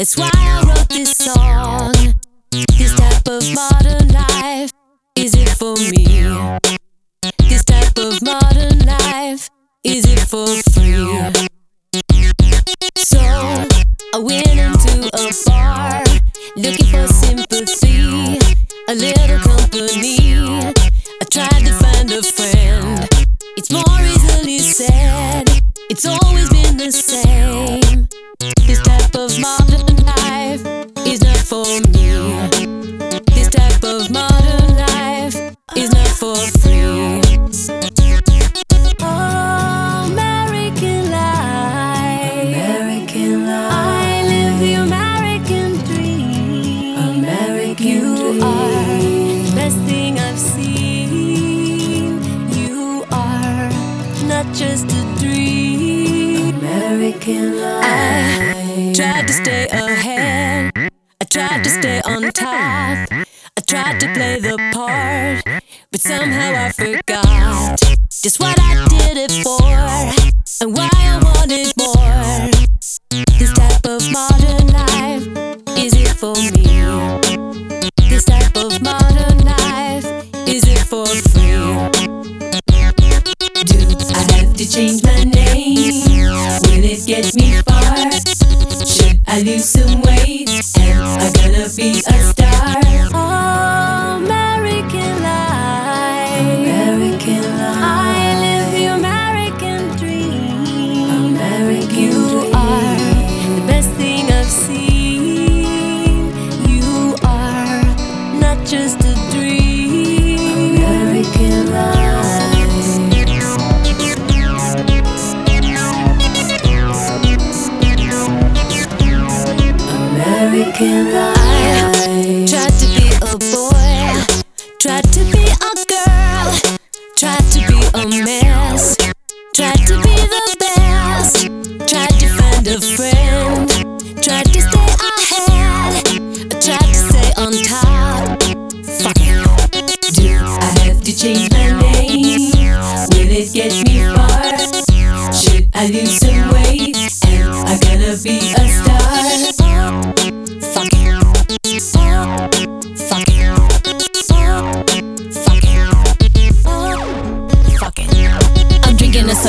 That's why I wrote this song. This type of modern life, is it for me? This type of modern life, is it for free? So I went into a bar looking for sympathy, a little company. I tried to find a friend. It's more easily said, it's always is not for free. Oh, American life. American life. I live the American dream. American you dream. are the best thing I've seen. You are not just a dream. American life. I tried to stay ahead. I tried to stay on top. I tried to play the part, but somehow I mm-hmm. forgot just what I did it for and why I wanted more. This type of modern life, is it for me? This type of modern life, is it for free? Do I have to change my name? Will it get me far? Should I lose some weight? Life. Tried to be a boy, tried to be a girl, tried to be a mess, tried to be the best, tried to find a friend, tried to stay ahead, tried to stay on top. Fuck. Do I have to change my name? Will it get me far? Should I lose some weight? Am I gonna be a star?